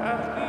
Happy